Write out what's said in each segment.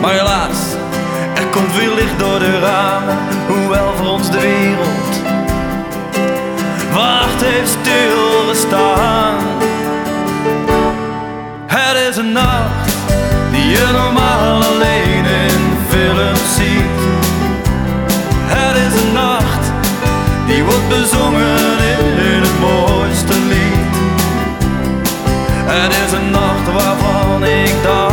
Maar helaas, er komt weer licht door de ramen, hoewel voor ons de wereld wacht heeft stilgestaan. Het is een nacht die je normaal alleen in films ziet. Het is een nacht die wordt bezongen in het mooiste lied. Het is een nacht waarvan ik dacht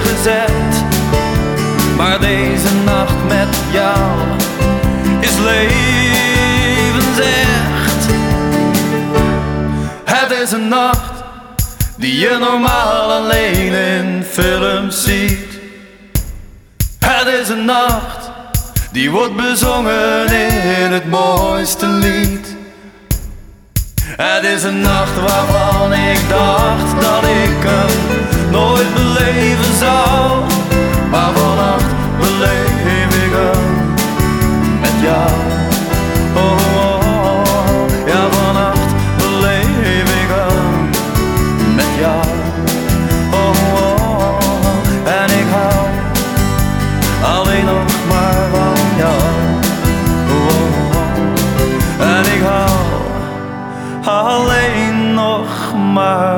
gezet. Maar deze nacht met jou is levensecht. Het is een nacht die je normaal alleen in films ziet. Het is een nacht die wordt bezongen in het mooiste lied. Het is een nacht waarvan ik dacht dat ik hem nooit beleven zou. Maar vannacht beleef ik met jou. Oh, oh, oh. ja, vannacht beleef ik met jou. Oh, oh, oh. en ik hou alleen nog maar van jou. Oh, oh. en ik hou alleen nog maar